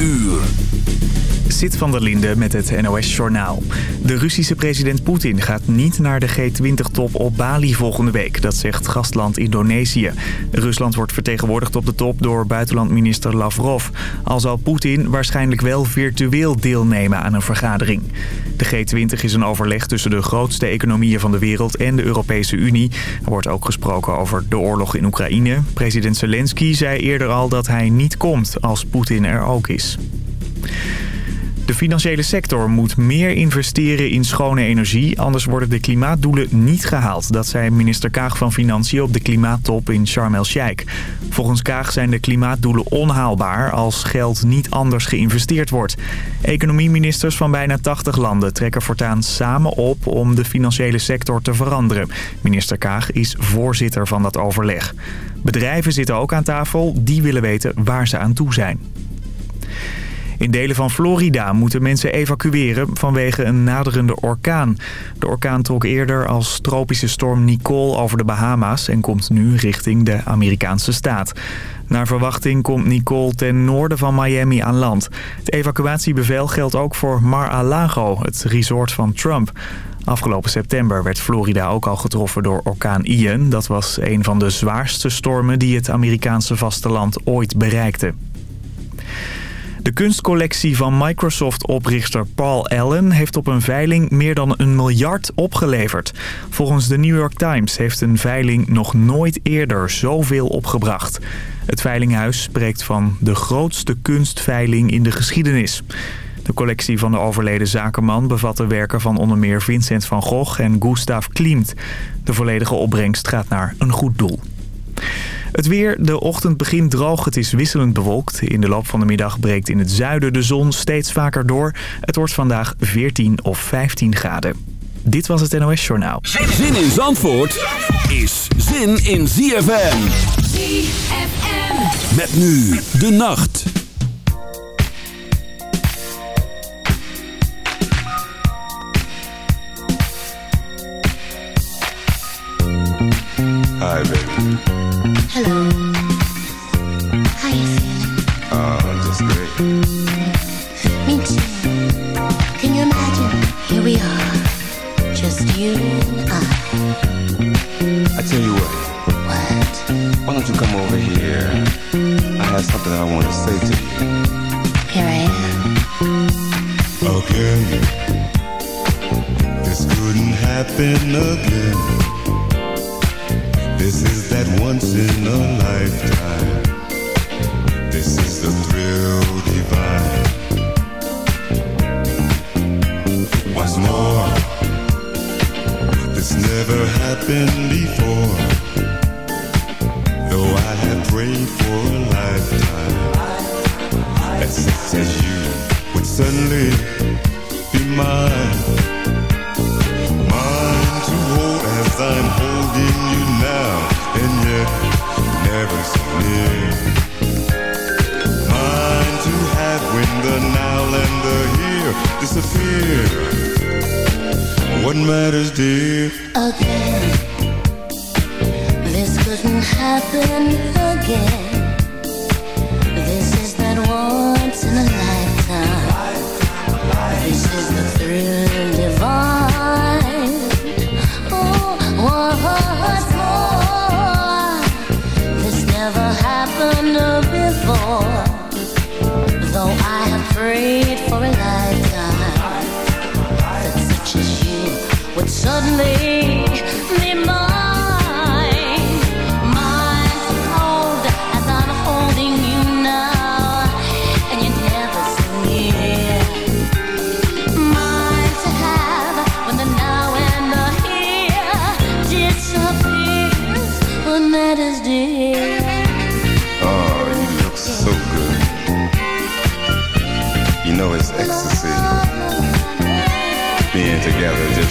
uur. Zit van der Linde met het NOS-journaal. De Russische president Poetin gaat niet naar de G20-top op Bali volgende week. Dat zegt gastland Indonesië. Rusland wordt vertegenwoordigd op de top door buitenlandminister Lavrov. Al zal Poetin waarschijnlijk wel virtueel deelnemen aan een vergadering. De G20 is een overleg tussen de grootste economieën van de wereld en de Europese Unie. Er wordt ook gesproken over de oorlog in Oekraïne. President Zelensky zei eerder al dat hij niet komt als Poetin er ook is. De financiële sector moet meer investeren in schone energie, anders worden de klimaatdoelen niet gehaald. Dat zei minister Kaag van Financiën op de klimaattop in Sharm el-Sheikh. Volgens Kaag zijn de klimaatdoelen onhaalbaar als geld niet anders geïnvesteerd wordt. Economieministers van bijna 80 landen trekken voortaan samen op om de financiële sector te veranderen. Minister Kaag is voorzitter van dat overleg. Bedrijven zitten ook aan tafel, die willen weten waar ze aan toe zijn. In delen van Florida moeten mensen evacueren vanwege een naderende orkaan. De orkaan trok eerder als tropische storm Nicole over de Bahama's en komt nu richting de Amerikaanse staat. Naar verwachting komt Nicole ten noorden van Miami aan land. Het evacuatiebevel geldt ook voor Mar-a-Lago, het resort van Trump. Afgelopen september werd Florida ook al getroffen door orkaan Ian. Dat was een van de zwaarste stormen die het Amerikaanse vasteland ooit bereikte. De kunstcollectie van Microsoft-oprichter Paul Allen heeft op een veiling meer dan een miljard opgeleverd. Volgens de New York Times heeft een veiling nog nooit eerder zoveel opgebracht. Het veilinghuis spreekt van de grootste kunstveiling in de geschiedenis. De collectie van de overleden zakenman bevatte werken van onder meer Vincent van Gogh en Gustav Klimt. De volledige opbrengst gaat naar een goed doel. Het weer, de ochtend begint droog, het is wisselend bewolkt. In de loop van de middag breekt in het zuiden de zon steeds vaker door. Het wordt vandaag 14 of 15 graden. Dit was het NOS Journaal. Zin in Zandvoort is zin in ZFM. ZFM. Met nu de nacht. Hello.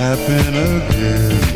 Happen again.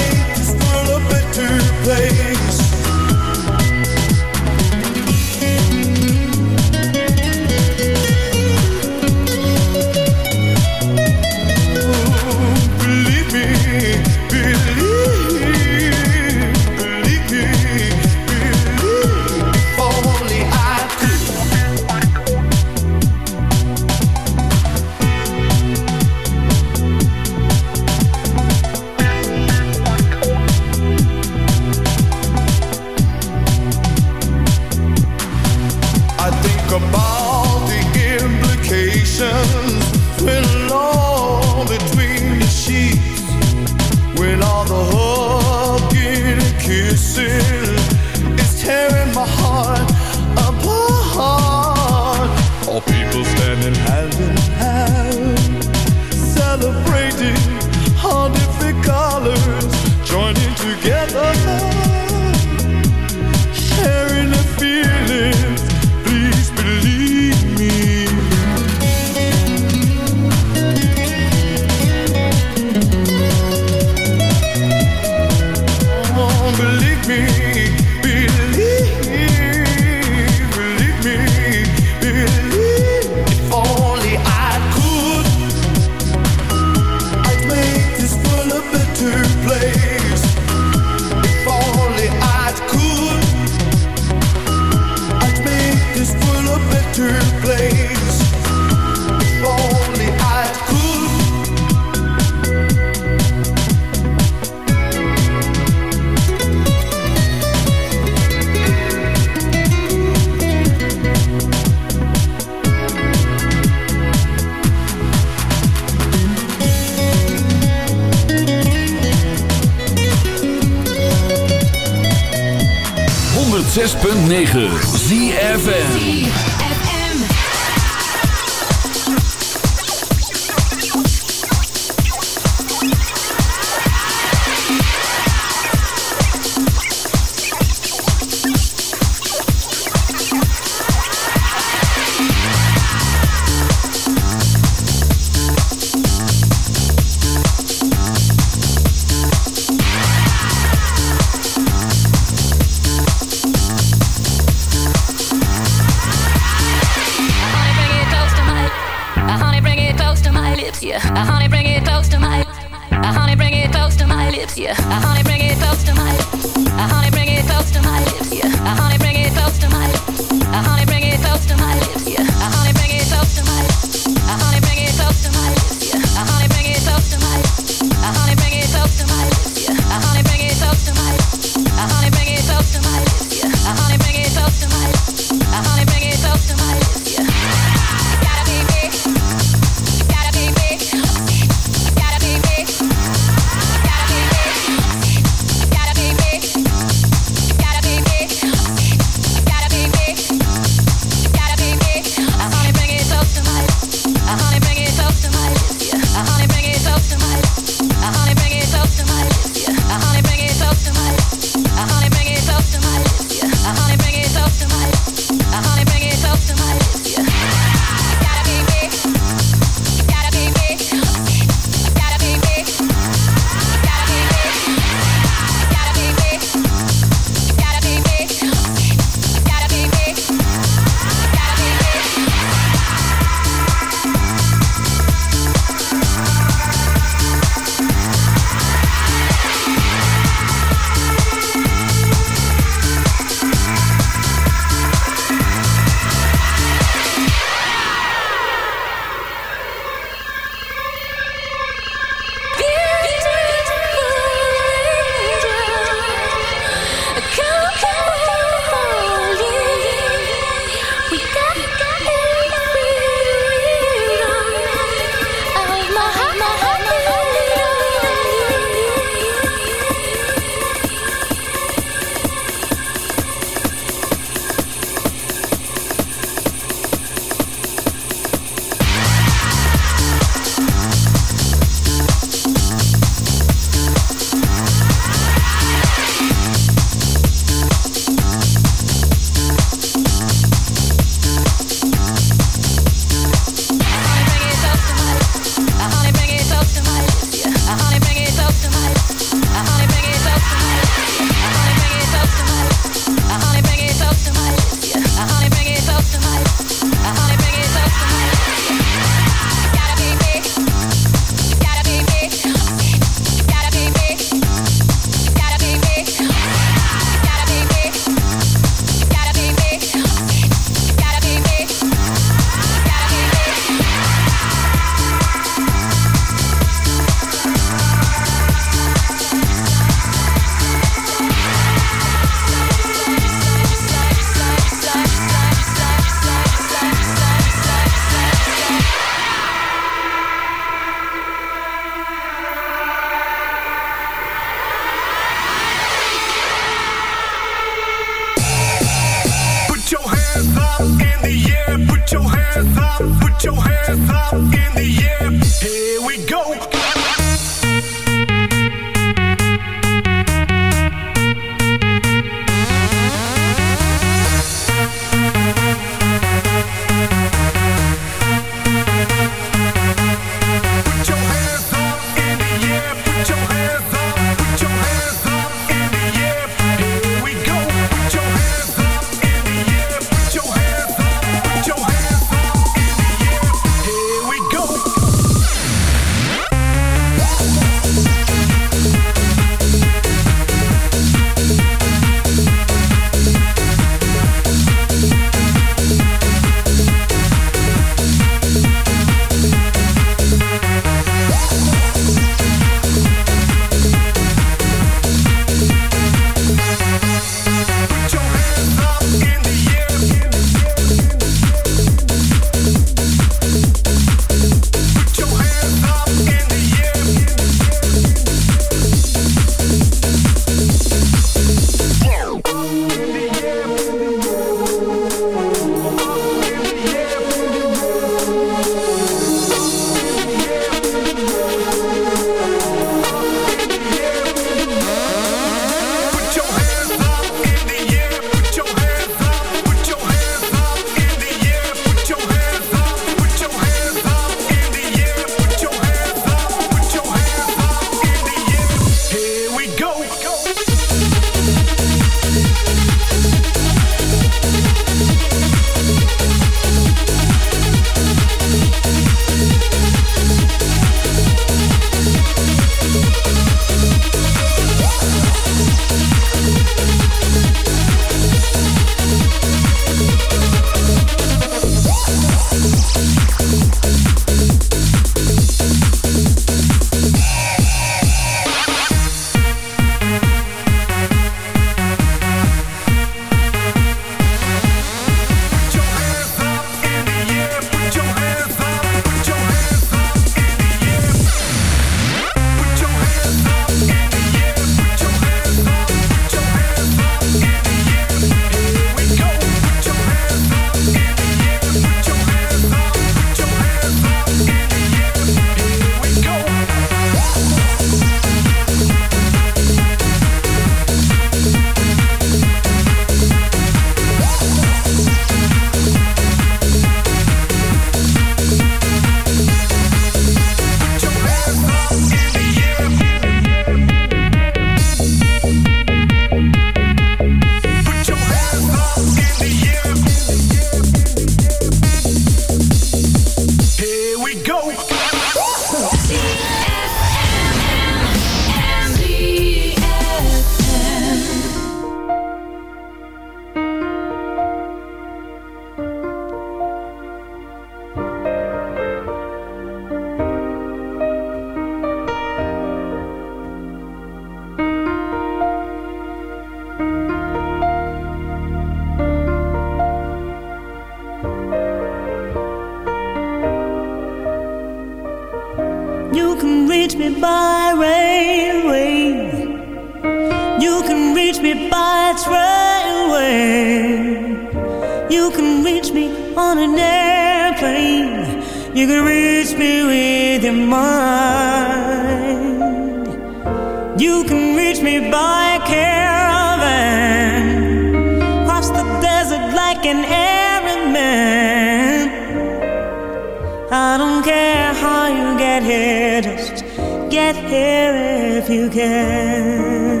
I don't care how you get here, just get here if you can.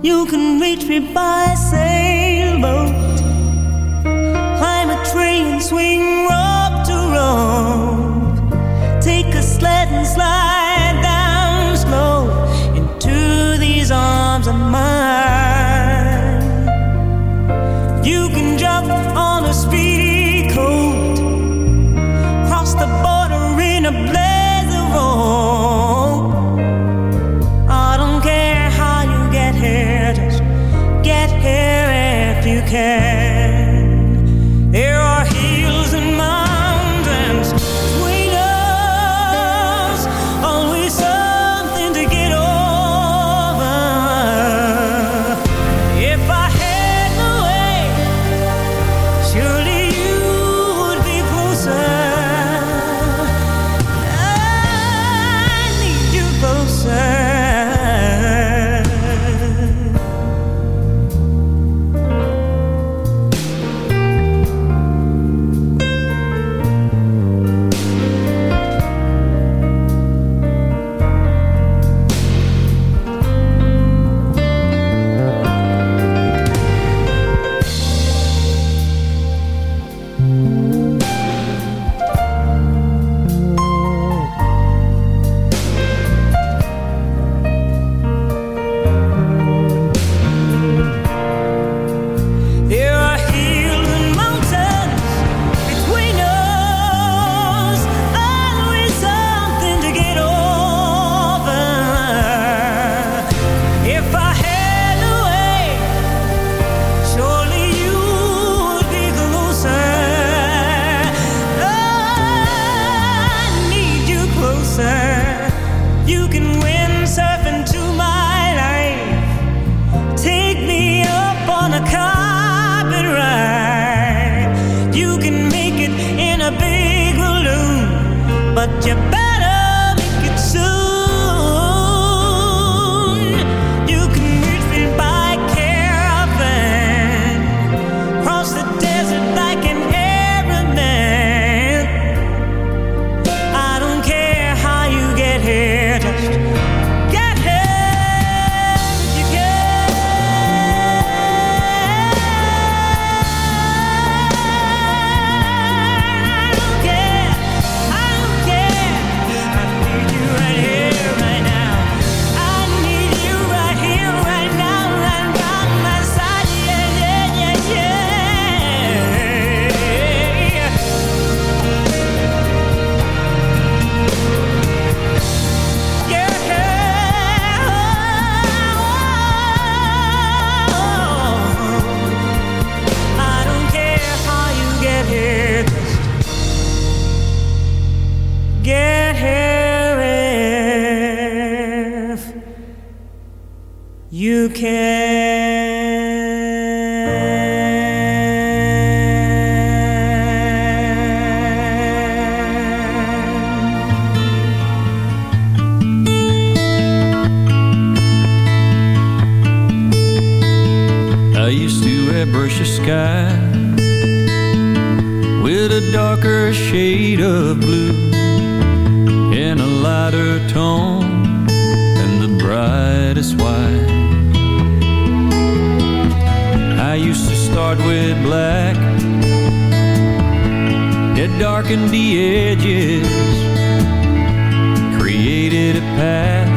You can reach me by sailboat, climb a tree and swing. a darker shade of blue in a lighter tone than the brightest white. I used to start with black it darkened the edges, created a path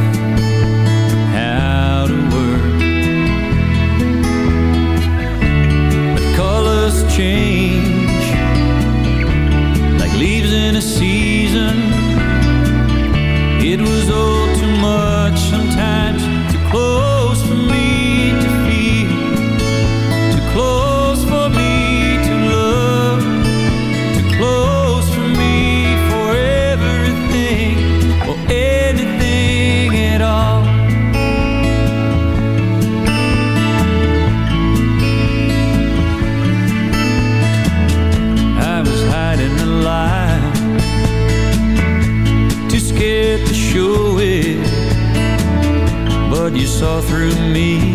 through me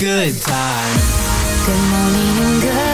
good time. Good morning good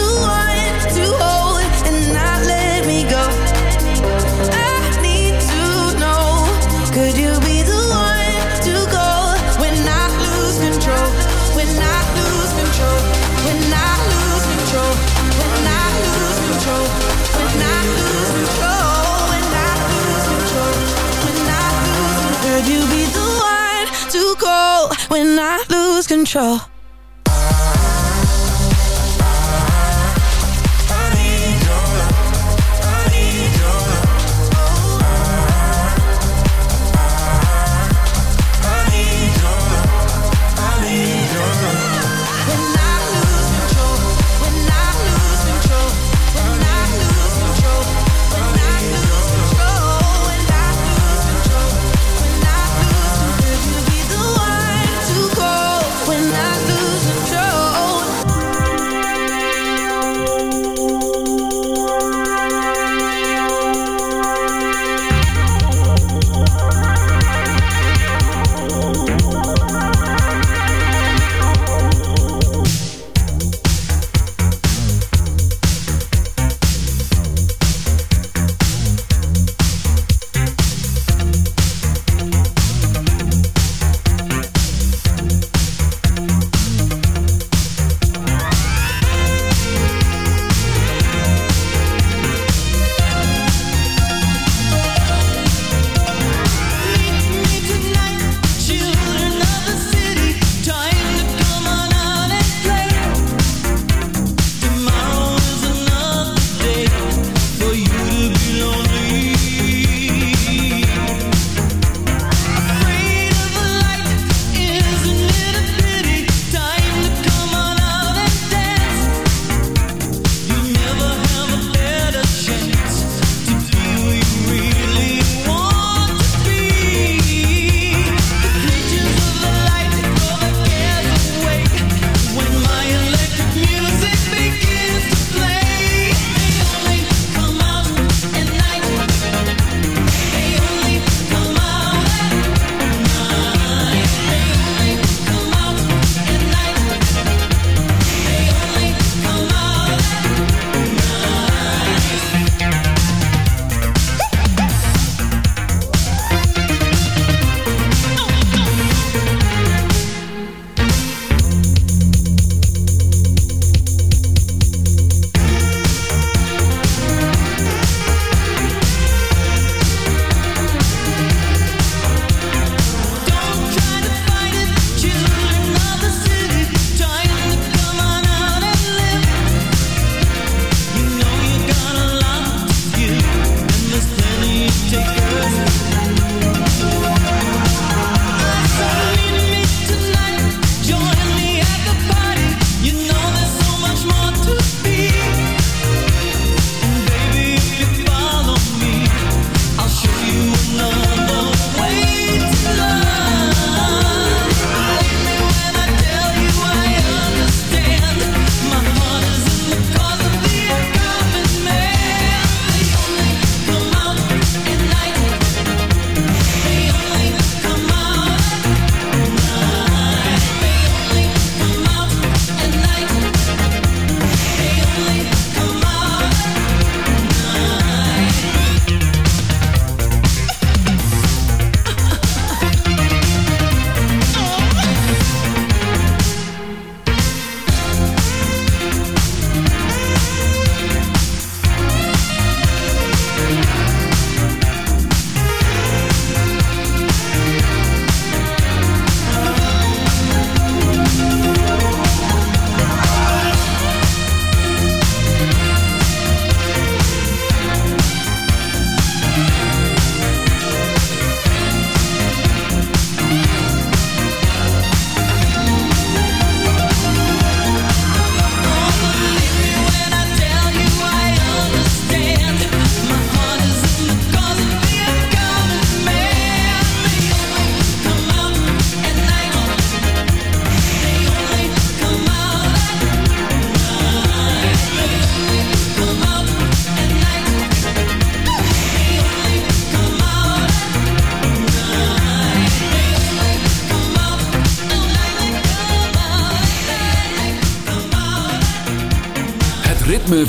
Control.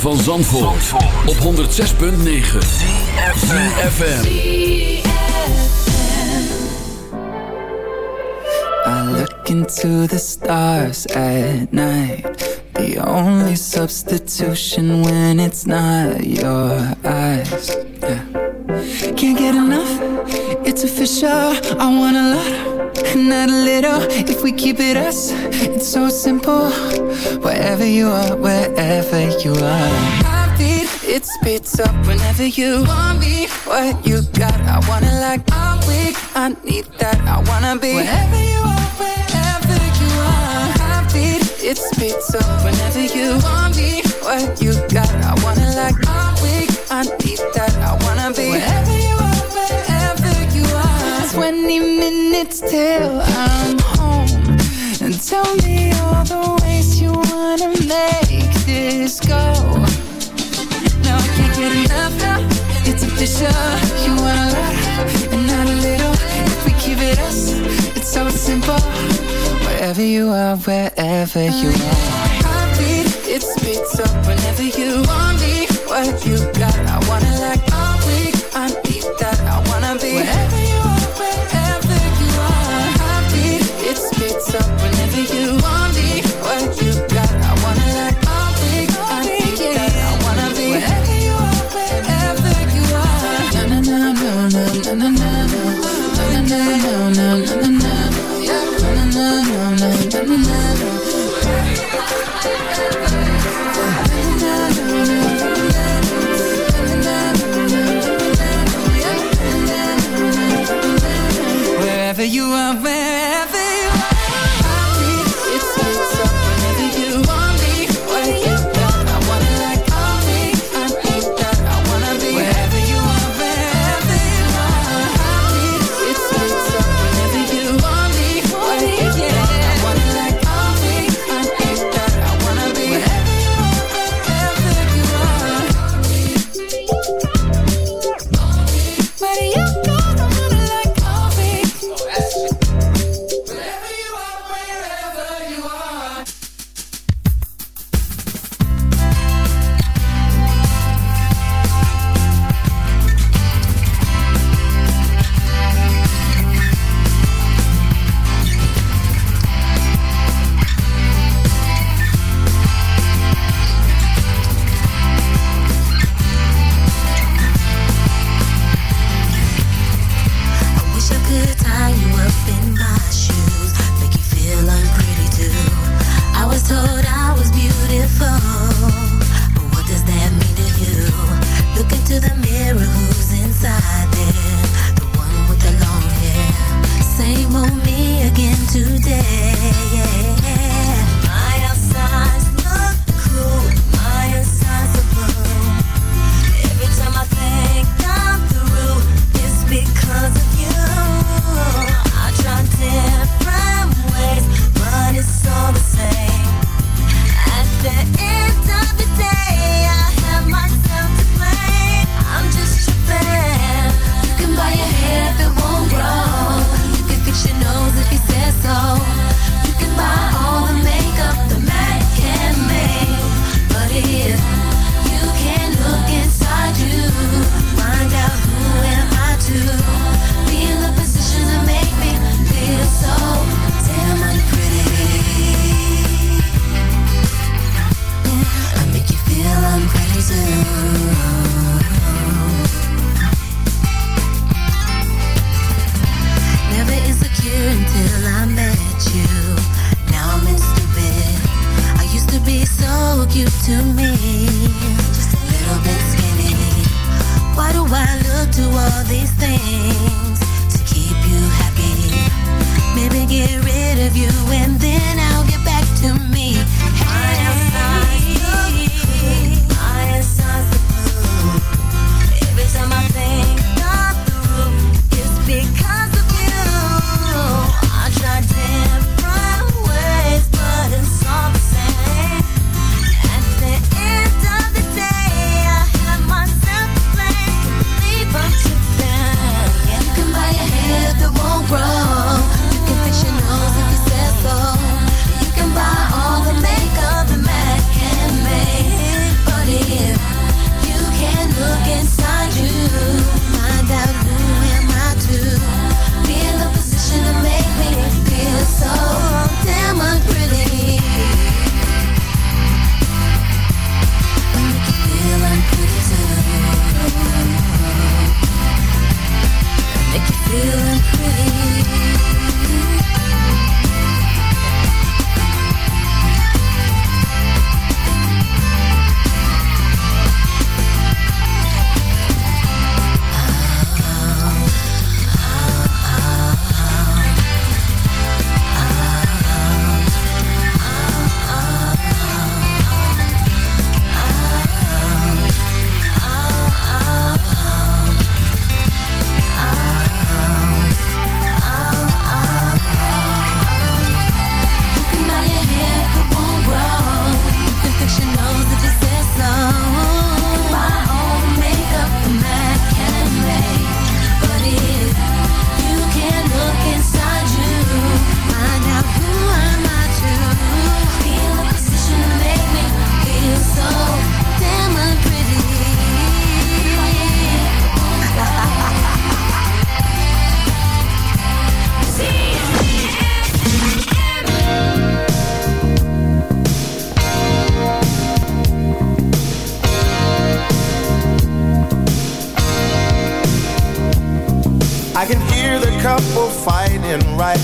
Van Zandvoort, op 106.9 ZFM I look into the stars at night. The only substitution when it's not your eyes. Yeah. Can't get enough, it's official. I want a lot not a little if we keep it us it's so simple. Wherever you are wherever you are. Heartbeat it spits up whenever you want me. What you got i wanna like i'm weak i need that i wanna be wherever you are wherever you are. It spits up whenever you want me. What you got i wanna like i'm weak i need that i wanna be wherever 20 minutes till I'm home. And tell me all the ways you wanna make this go. Now I can't get enough now. It's official You want a lot and not a little. If we keep it us, it's so simple. Wherever you are, wherever you are. Heartbeat, it speaks up whenever you want me. What you got, I wanna like all week. I need that, I wanna be Wherever you are. just a little bit skinny. Why do I look to all these things to keep you happy? Maybe get rid of you and then I'll get back to me. Hey.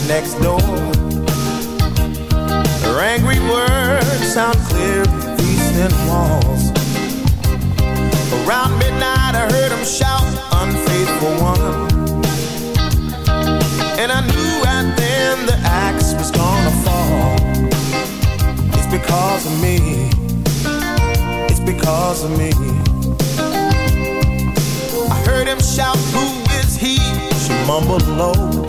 Next door. Her angry words sound clear through these walls. Around midnight, I heard them shout, unfaithful one. And I knew right then the axe was gonna fall. It's because of me. It's because of me. I heard him shout, Who is he? She mumbled low.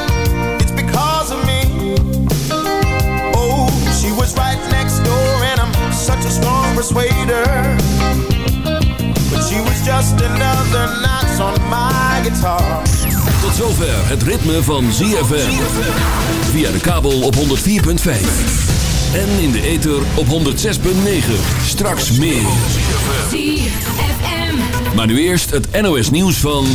Such a strong persuader. But she was just another notch on my guitar. Tot zover het ritme van ZFM. Via de kabel op 104.5. En in de ether op 106.9. Straks meer. ZFM. Maar nu eerst het NOS nieuws van...